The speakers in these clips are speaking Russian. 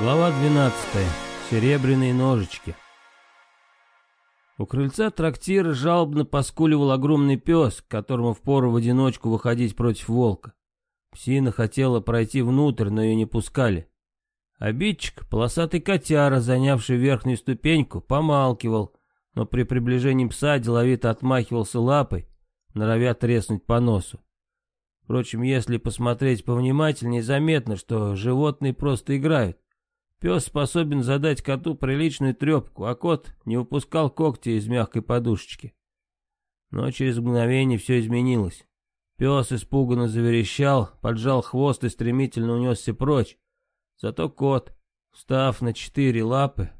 Глава 12. Серебряные ножички. У крыльца трактира жалобно поскуливал огромный пес, которому впору в одиночку выходить против волка. Псина хотела пройти внутрь, но ее не пускали. Обидчик, полосатый котяра, занявший верхнюю ступеньку, помалкивал, но при приближении пса деловито отмахивался лапой, норовя треснуть по носу. Впрочем, если посмотреть повнимательнее, заметно, что животные просто играют. Пес способен задать коту приличную трепку, а кот не упускал когти из мягкой подушечки. Но через мгновение все изменилось. Пес испуганно заверещал, поджал хвост и стремительно унесся прочь. Зато кот, встав на четыре лапы,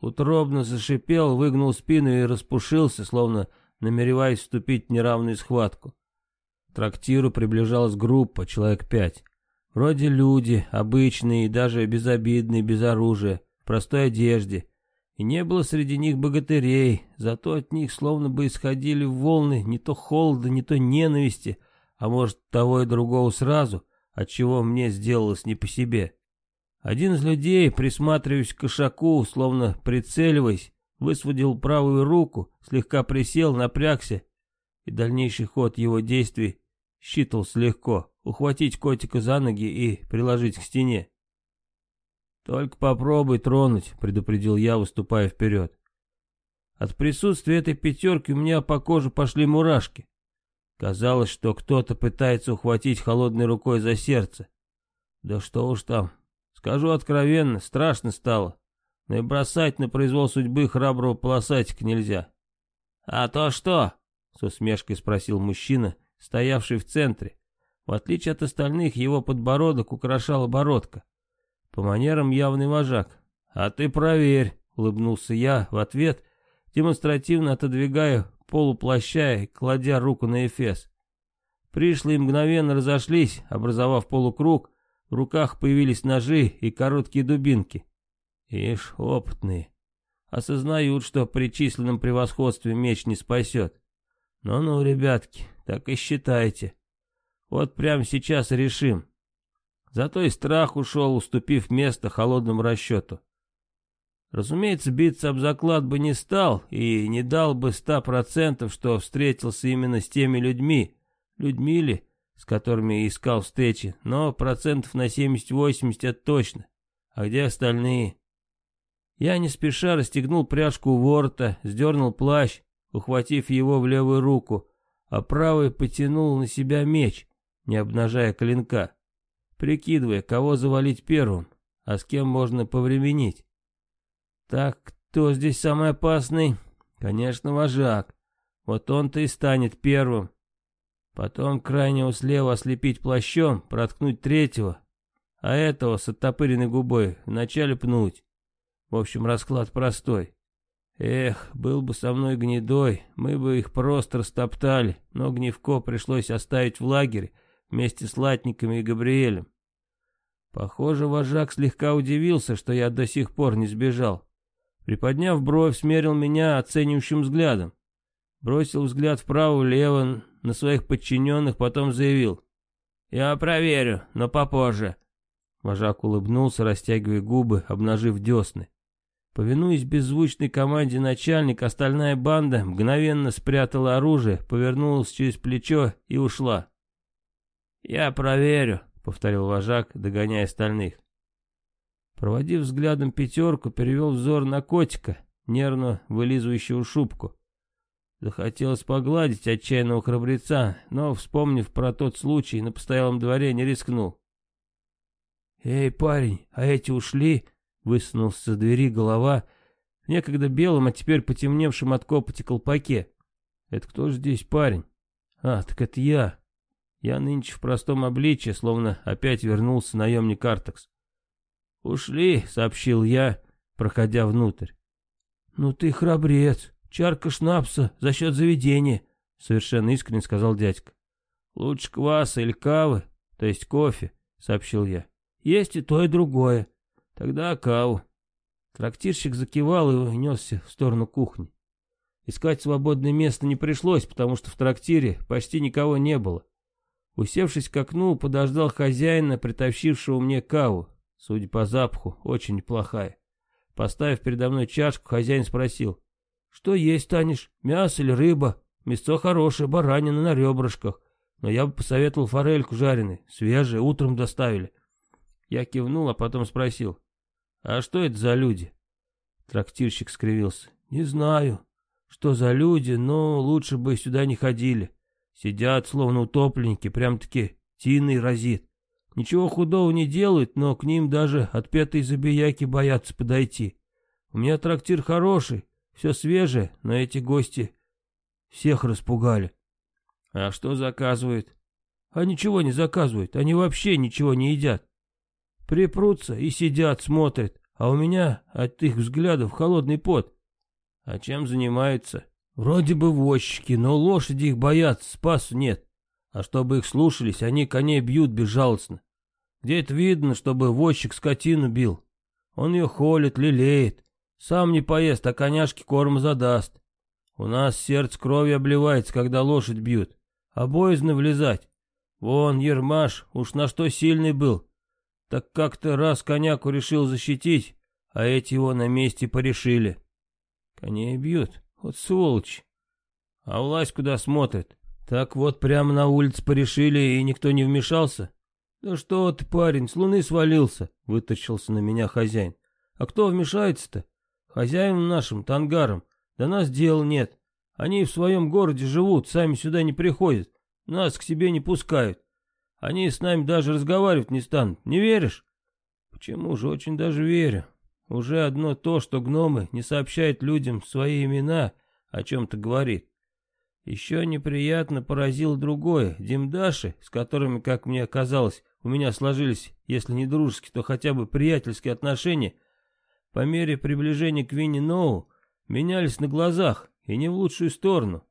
утробно зашипел, выгнул спину и распушился, словно намереваясь вступить в неравную схватку. К трактиру приближалась группа, человек пять. Вроде люди, обычные и даже безобидные, без оружия, в простой одежде. И не было среди них богатырей, зато от них словно бы исходили волны не то холода, не то ненависти, а может того и другого сразу, отчего мне сделалось не по себе. Один из людей, присматриваясь к кошаку, словно прицеливаясь, высвободил правую руку, слегка присел, напрягся, и дальнейший ход его действий считался легко ухватить котика за ноги и приложить к стене. «Только попробуй тронуть», — предупредил я, выступая вперед. От присутствия этой пятерки у меня по коже пошли мурашки. Казалось, что кто-то пытается ухватить холодной рукой за сердце. Да что уж там. Скажу откровенно, страшно стало. Но и бросать на произвол судьбы храброго полосатика нельзя. «А то что?» — с усмешкой спросил мужчина, стоявший в центре, в отличие от остальных, его подбородок украшала бородка. По манерам явный вожак. «А ты проверь», — улыбнулся я в ответ, демонстративно отодвигая полуплаща и кладя руку на эфес. Пришлые мгновенно разошлись, образовав полукруг, в руках появились ножи и короткие дубинки. Ишь, опытные. Осознают, что при численном превосходстве меч не спасет. Ну-ну, ребятки, так и считайте. Вот прямо сейчас решим. Зато и страх ушел, уступив место холодному расчету. Разумеется, биться об заклад бы не стал и не дал бы ста процентов, что встретился именно с теми людьми, людьми ли, с которыми искал встречи, но процентов на 70-80 это точно. А где остальные? Я не спеша расстегнул пряжку ворота, сдернул плащ, ухватив его в левую руку, а правой потянул на себя меч не обнажая клинка, прикидывая, кого завалить первым, а с кем можно повременить. Так, кто здесь самый опасный? Конечно, вожак. Вот он-то и станет первым. Потом крайнего слева ослепить плащом, проткнуть третьего, а этого с оттопыренной губой вначале пнуть. В общем, расклад простой. Эх, был бы со мной гнедой, мы бы их просто растоптали, но гневко пришлось оставить в лагере, вместе с латниками и Габриэлем. Похоже, вожак слегка удивился, что я до сих пор не сбежал. Приподняв бровь, смерил меня оценивающим взглядом. Бросил взгляд вправо-влево на своих подчиненных, потом заявил. «Я проверю, но попозже». Вожак улыбнулся, растягивая губы, обнажив десны. Повинуясь беззвучной команде начальника, остальная банда мгновенно спрятала оружие, повернулась через плечо и ушла. «Я проверю», — повторил вожак, догоняя остальных. Проводив взглядом пятерку, перевел взор на котика, нервно вылизывающего шубку. Захотелось погладить отчаянного храбреца, но, вспомнив про тот случай, на постоялом дворе не рискнул. «Эй, парень, а эти ушли?» — высунулся с двери голова, некогда белым, а теперь потемневшим от копоти колпаке. «Это кто же здесь парень?» «А, так это я. Я нынче в простом обличье, словно опять вернулся наемник Артекс. «Ушли», — сообщил я, проходя внутрь. «Ну ты храбрец, чарка шнапса за счет заведения», — совершенно искренне сказал дядька. «Лучше кваса или кавы, то есть кофе», — сообщил я. «Есть и то, и другое. Тогда каву». Трактирщик закивал и унесся в сторону кухни. Искать свободное место не пришлось, потому что в трактире почти никого не было. Усевшись к окну, подождал хозяина, притащившего мне каву. Судя по запаху, очень неплохая. Поставив передо мной чашку, хозяин спросил. «Что есть станешь? Мясо или рыба? Мясо хорошее, баранина на ребрышках. Но я бы посоветовал форельку жареной, свежая, утром доставили». Я кивнул, а потом спросил. «А что это за люди?» Трактирщик скривился. «Не знаю, что за люди, но лучше бы сюда не ходили. Сидят, словно утопленники, прям-таки тиной разит. Ничего худого не делают, но к ним даже отпетые забияки боятся подойти. У меня трактир хороший, все свежее, но эти гости всех распугали. А что заказывают? А ничего не заказывают, они вообще ничего не едят. Припрутся и сидят, смотрят, а у меня от их взглядов холодный пот. А чем занимаются? Вроде бы возчики, но лошади их боятся, спасу нет. А чтобы их слушались, они коней бьют безжалостно. Где это видно, чтобы возчик скотину бил? Он ее холит, лелеет. Сам не поест, а коняшке корм задаст. У нас сердце кровью обливается, когда лошадь бьют. А боязно влезать. Вон, Ермаш, уж на что сильный был. Так как-то раз коняку решил защитить, а эти его на месте порешили. Коней бьют, вот сволочь. А власть куда смотрит? Так вот прямо на улице порешили, и никто не вмешался? Да что ты, парень, с луны свалился, вытащился на меня хозяин. А кто вмешается-то? Хозяевам нашим, тангарам. До нас дел нет. Они в своем городе живут, сами сюда не приходят. Нас к себе не пускают. Они с нами даже разговаривать не станут. Не веришь? Почему же очень даже верю. Уже одно то, что гномы не сообщают людям свои имена, о чем-то говорит. Еще неприятно поразило другое. Димдаши, с которыми, как мне казалось, у меня сложились, если не дружеские, то хотя бы приятельские отношения, по мере приближения к Винни Ноу, менялись на глазах, и не в лучшую сторону.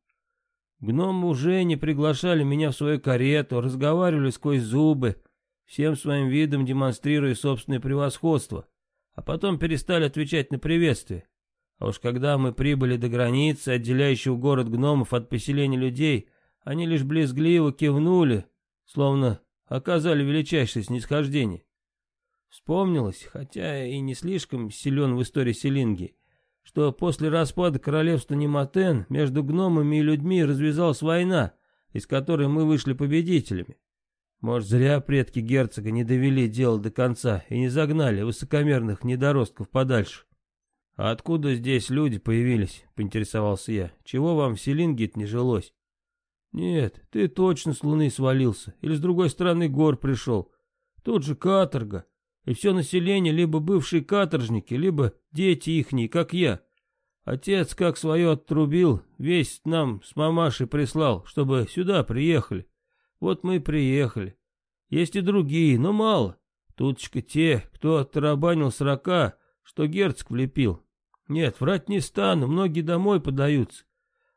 Гномы уже не приглашали меня в свою карету, разговаривали сквозь зубы, всем своим видом демонстрируя собственное превосходство, а потом перестали отвечать на приветствие. А уж когда мы прибыли до границы, отделяющего город гномов от поселения людей, они лишь близгливо кивнули, словно оказали величайшее снисхождение. Вспомнилось, хотя и не слишком силен в истории Селинги, что после распада королевства Нематен между гномами и людьми развязалась война, из которой мы вышли победителями. Может, зря предки герцога не довели дело до конца и не загнали высокомерных недоростков подальше. «А откуда здесь люди появились?» — поинтересовался я. «Чего вам в селинге не жилось?» «Нет, ты точно с луны свалился, или с другой стороны гор пришел. Тут же каторга, и все население либо бывшие каторжники, либо дети ихние, как я. Отец как свое отрубил, весь нам с мамашей прислал, чтобы сюда приехали. Вот мы и приехали. Есть и другие, но мало. Туточка те, кто оттарабанил срока, что герцог влепил, нет, врать не стану, многие домой подаются.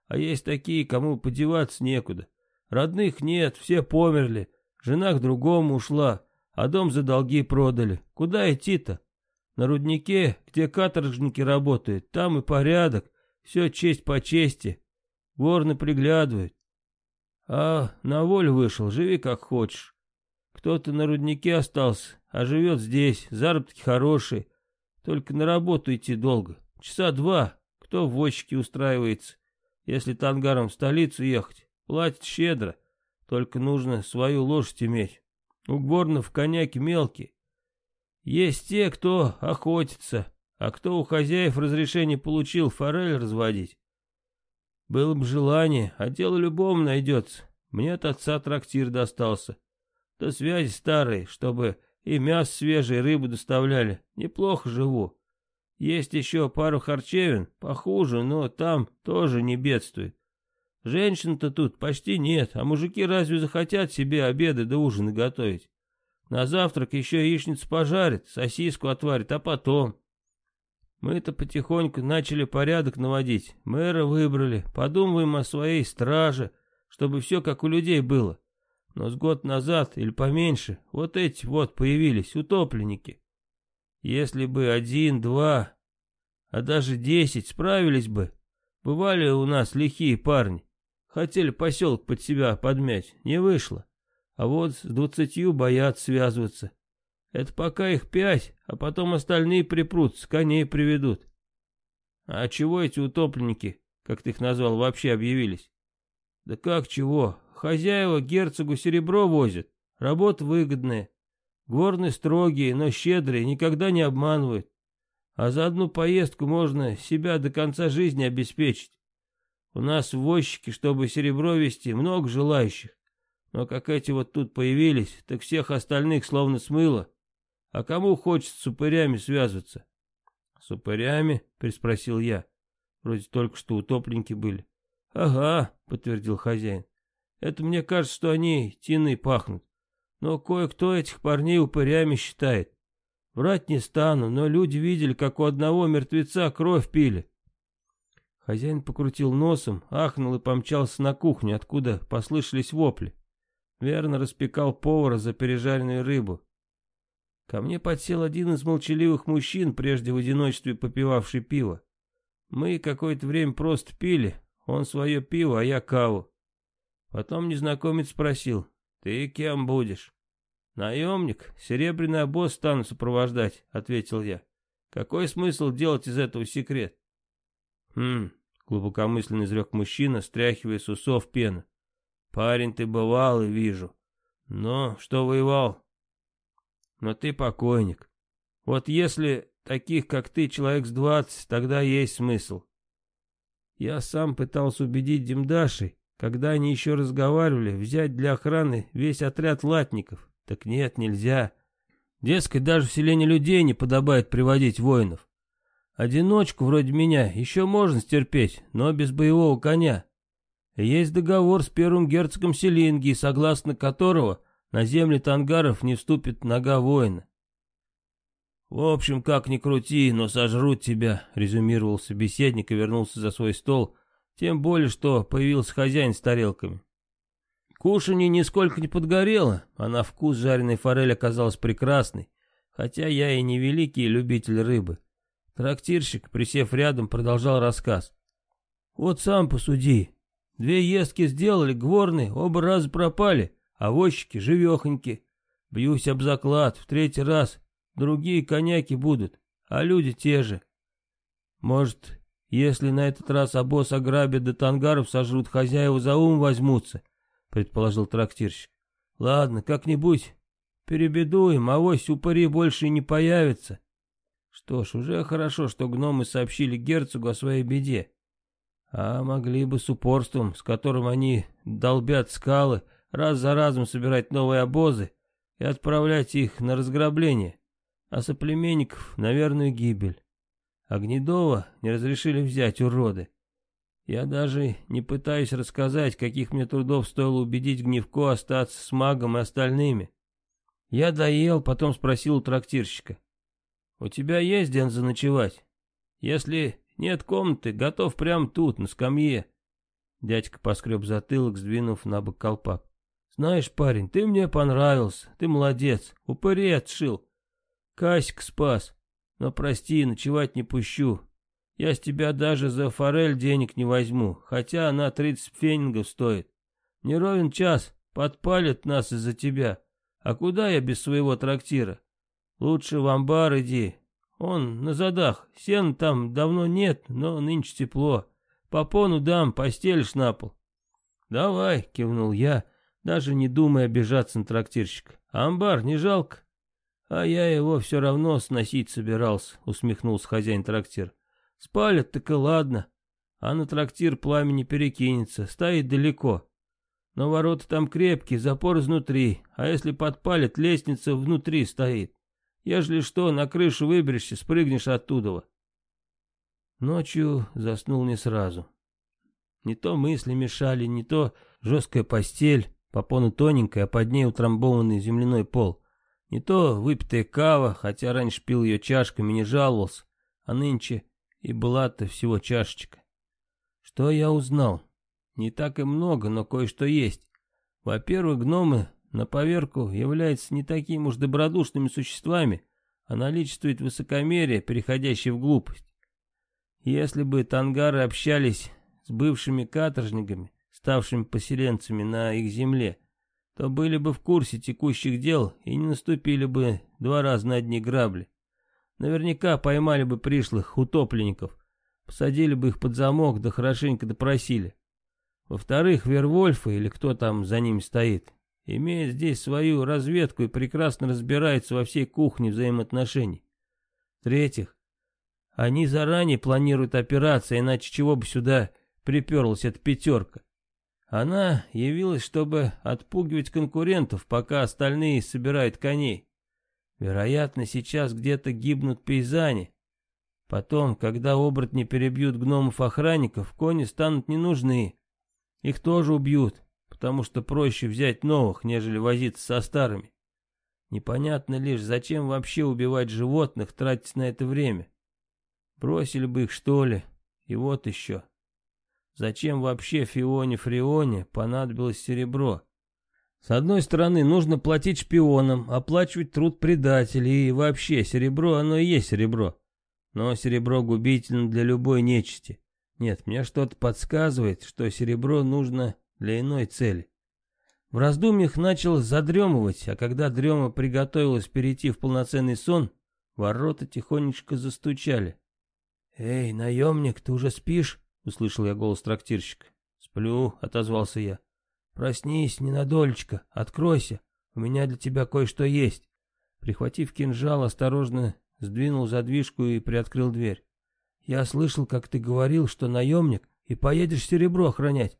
А есть такие, кому подеваться некуда. Родных нет, все померли, жена к другому ушла, а дом за долги продали. Куда идти-то? На руднике, где каторжники работают, там и порядок, все честь по чести. Горны приглядывают. А на волю вышел, живи как хочешь. Кто-то на руднике остался, а живет здесь, заработки хорошие. Только на работу идти долго. Часа два, кто в вочке устраивается. Если тангаром в столицу ехать, платит щедро, только нужно свою лошадь иметь. У горнов коняки мелкие. Есть те, кто охотится, а кто у хозяев разрешение получил форель разводить. Было бы желание, а дело любому найдется. Мне от отца трактир достался. Да связи старые, чтобы и мясо свежее, и рыбу доставляли. Неплохо живу. Есть еще пару харчевин, похуже, но там тоже не бедствует. Женщин-то тут почти нет, а мужики разве захотят себе обеды да ужины готовить? На завтрак еще яичницу пожарит, сосиску отварит, а потом... Мы-то потихоньку начали порядок наводить, мэра выбрали, подумываем о своей страже, чтобы все как у людей было. Но с год назад или поменьше вот эти вот появились утопленники. Если бы один, два, а даже десять справились бы, бывали у нас лихие парни. Хотели поселок под себя подмять, не вышло. А вот с двадцатью боятся связываться. Это пока их пять, а потом остальные припрутся, коней приведут. А чего эти утопленники, как ты их назвал, вообще объявились? Да как чего? Хозяева герцогу серебро возят, работа выгодная. Горные строгие, но щедрые, никогда не обманывают. А за одну поездку можно себя до конца жизни обеспечить. У нас возчики, чтобы серебро везти, много желающих. Но как эти вот тут появились, так всех остальных словно смыло. А кому хочется с упырями связываться? С упырями? Переспросил я. Вроде только что утопленники были. Ага, подтвердил хозяин. Это мне кажется, что они тиной пахнут. Но кое-кто этих парней упырями считает. Врать не стану, но люди видели, как у одного мертвеца кровь пили. Хозяин покрутил носом, ахнул и помчался на кухню, откуда послышались вопли. Верно распекал повара за пережаренную рыбу. Ко мне подсел один из молчаливых мужчин, прежде в одиночестве попивавший пиво. Мы какое-то время просто пили, он свое пиво, а я каву. Потом незнакомец спросил, ты кем будешь? Наемник, серебряный обоз стану сопровождать, ответил я. Какой смысл делать из этого секрет? Хм, глубокомысленно изрек мужчина, стряхивая с усов пену. Парень ты бывалый, вижу. Но что воевал? Но ты покойник. Вот если таких, как ты, человек с двадцать, тогда есть смысл. Я сам пытался убедить Димдаши, когда они еще разговаривали, взять для охраны весь отряд латников. Так нет, нельзя. Дескать, даже в селении людей не подобает приводить воинов. Одиночку вроде меня еще можно стерпеть, но без боевого коня. Есть договор с первым герцогом Селингии, согласно которого на земли тангаров не вступит нога воина. «В общем, как ни крути, но сожрут тебя», — резюмировал собеседник и вернулся за свой стол, тем более, что появился хозяин с тарелками. Кушанье нисколько не подгорело, а на вкус жареной форель оказалась прекрасной, хотя я и не великий любитель рыбы. Трактирщик, присев рядом, продолжал рассказ. «Вот сам посуди, Две ездки сделали, гворны, оба раза пропали, а возчики живехоньки. Бьюсь об заклад, в третий раз другие коняки будут, а люди те же. Может, если на этот раз обоз ограбят до тангаров сожрут, хозяева за ум возьмутся, предположил трактирщик. Ладно, как-нибудь перебедуем, а вось упыри больше не появится. Что ж, уже хорошо, что гномы сообщили герцогу о своей беде. А могли бы с упорством, с которым они долбят скалы, раз за разом собирать новые обозы и отправлять их на разграбление, а соплеменников на верную гибель. Огнедова не разрешили взять уроды. Я даже не пытаюсь рассказать, каких мне трудов стоило убедить Гневко остаться с магом и остальными. Я доел, потом спросил у трактирщика. «У тебя есть где заночевать? Если нет комнаты, готов прямо тут, на скамье. Дядька поскреб затылок, сдвинув на бок колпак. Знаешь, парень, ты мне понравился, ты молодец, упырей отшил. Касик спас, но прости, ночевать не пущу. Я с тебя даже за форель денег не возьму, хотя она тридцать фенингов стоит. Не ровен час, подпалят нас из-за тебя. А куда я без своего трактира? Лучше в амбар иди, он на задах. Сен там давно нет, но нынче тепло. Попону дам, постелишь на пол. Давай, кивнул я, даже не думая обижаться на трактирщика. Амбар не жалко? А я его все равно сносить собирался, усмехнулся хозяин трактир. Спалят, так и ладно. А на трактир пламя не перекинется, стоит далеко. Но ворота там крепкие, запор изнутри, а если подпалят, лестница внутри стоит. Ежели что, на крышу выберешься, спрыгнешь оттуда. Ночью заснул не сразу. Не то мысли мешали, не то жесткая постель, попону тоненькая, а под ней утрамбованный земляной пол. Не то выпитая кава, хотя раньше пил ее чашками, не жаловался, а нынче и была-то всего чашечка. Что я узнал? Не так и много, но кое-что есть. Во-первых, гномы на поверку являются не такими уж добродушными существами, а наличествует высокомерие, переходящее в глупость. Если бы тангары общались с бывшими каторжниками, ставшими поселенцами на их земле, то были бы в курсе текущих дел и не наступили бы два раза на одни грабли. Наверняка поймали бы пришлых утопленников, посадили бы их под замок, да хорошенько допросили. Во-вторых, Вервольфы, или кто там за ними стоит, имеет здесь свою разведку и прекрасно разбирается во всей кухне взаимоотношений. В-третьих, они заранее планируют операции, иначе чего бы сюда приперлась эта пятерка. Она явилась, чтобы отпугивать конкурентов, пока остальные собирают коней. Вероятно, сейчас где-то гибнут пейзани. Потом, когда оборотни перебьют гномов-охранников, кони станут не нужны. Их тоже убьют, потому что проще взять новых, нежели возиться со старыми. Непонятно лишь, зачем вообще убивать животных, тратить на это время. Бросили бы их, что ли, и вот еще. Зачем вообще Фионе-Фрионе понадобилось серебро? С одной стороны, нужно платить шпионам, оплачивать труд предателей, и вообще, серебро, оно и есть серебро. Но серебро губительно для любой нечисти. Нет, мне что-то подсказывает, что серебро нужно для иной цели. В раздумьях начал задремывать, а когда дрема приготовилась перейти в полноценный сон, ворота тихонечко застучали. «Эй, наемник, ты уже спишь?» — услышал я голос трактирщика. «Сплю», — отозвался я. «Проснись, ненадолечко, откройся, у меня для тебя кое-что есть». Прихватив кинжал, осторожно сдвинул задвижку и приоткрыл дверь. «Я слышал, как ты говорил, что наемник, и поедешь серебро охранять.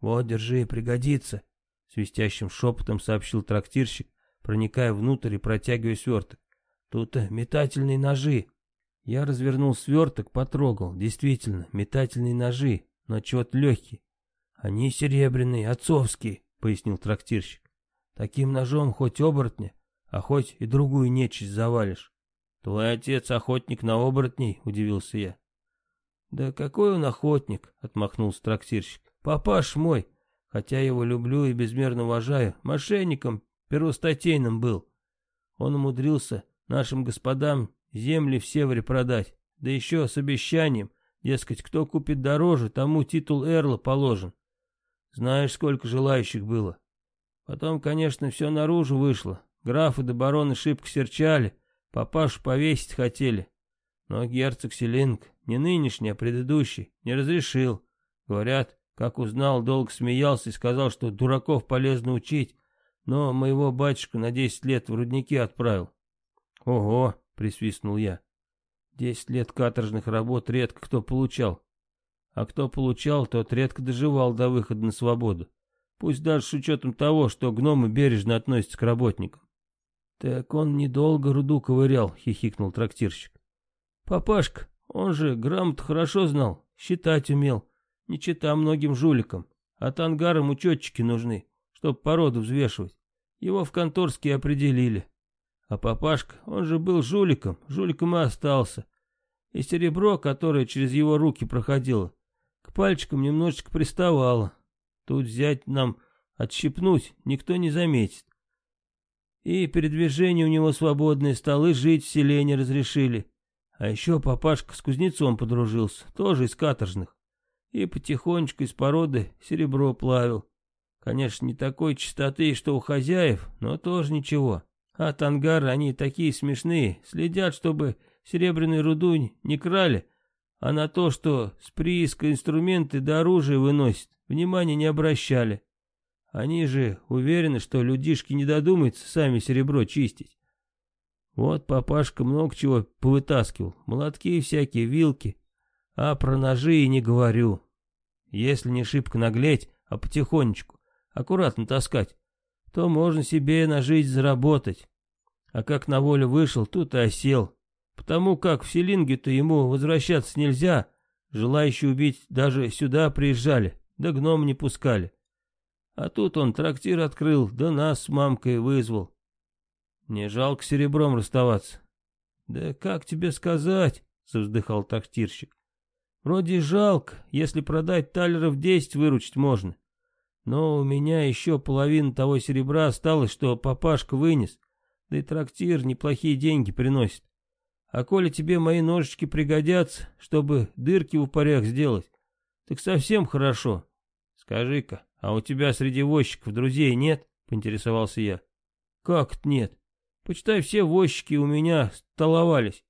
Вот, держи, пригодится», — свистящим шепотом сообщил трактирщик, проникая внутрь и протягивая сверток. «Тут метательные ножи, я развернул сверток, потрогал. Действительно, метательные ножи, но чего-то легкие. Они серебряные, отцовские, пояснил трактирщик. Таким ножом хоть оборотня, а хоть и другую нечисть завалишь. Твой отец охотник на оборотней, удивился я. Да какой он охотник, отмахнулся трактирщик. Папаш мой, хотя его люблю и безмерно уважаю, мошенником первостатейным был. Он умудрился нашим господам земли в севере продать, да еще с обещанием, дескать, кто купит дороже, тому титул Эрла положен. Знаешь, сколько желающих было. Потом, конечно, все наружу вышло. Графы да бароны шибко серчали, папашу повесить хотели. Но герцог Селинг, не нынешний, а предыдущий, не разрешил. Говорят, как узнал, долго смеялся и сказал, что дураков полезно учить, но моего батюшку на десять лет в рудники отправил. Ого, присвистнул я. Десять лет каторжных работ редко кто получал. А кто получал, тот редко доживал до выхода на свободу. Пусть даже с учетом того, что гномы бережно относятся к работникам. Так он недолго руду ковырял, хихикнул трактирщик. Папашка, он же грамот хорошо знал, считать умел, не чита многим жуликам. А тангарам учетчики нужны, чтоб породу взвешивать. Его в конторские определили. А папашка, он же был жуликом, жуликом и остался. И серебро, которое через его руки проходило, к пальчикам немножечко приставало. Тут взять нам отщипнуть никто не заметит. И передвижение у него свободное, столы жить в селе разрешили. А еще папашка с кузнецом подружился, тоже из каторжных. И потихонечку из породы серебро плавил. Конечно, не такой чистоты, что у хозяев, но тоже ничего. А тангары, они такие смешные, следят, чтобы серебряную руду не крали, а на то, что с прииска инструменты до оружия выносят, внимания не обращали. Они же уверены, что людишки не додумаются сами серебро чистить. Вот папашка много чего повытаскивал, молотки всякие, вилки, а про ножи и не говорю. Если не шибко наглеть, а потихонечку, аккуратно таскать, то можно себе на жизнь заработать. А как на волю вышел, тут и осел. Потому как в Селинге-то ему возвращаться нельзя, желающие убить даже сюда приезжали, да гном не пускали. А тут он трактир открыл, да нас с мамкой вызвал. Не жалко серебром расставаться. Да как тебе сказать, завздыхал трактирщик. Вроде жалко, если продать талеров десять выручить можно. Но у меня еще половина того серебра осталось, что папашка вынес. Да и трактир неплохие деньги приносит. А коли тебе мои ножички пригодятся, чтобы дырки в упорях сделать, так совсем хорошо. Скажи-ка, а у тебя среди возчиков друзей нет? Поинтересовался я. Как нет? Почитай, все возчики у меня столовались.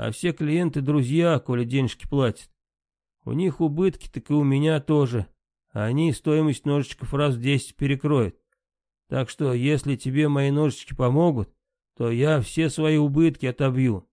А все клиенты друзья, коли денежки платят. У них убытки, так и у меня тоже. Они стоимость ножичков раз в десять перекроют. Так что, если тебе мои ножички помогут, то я все свои убытки отобью.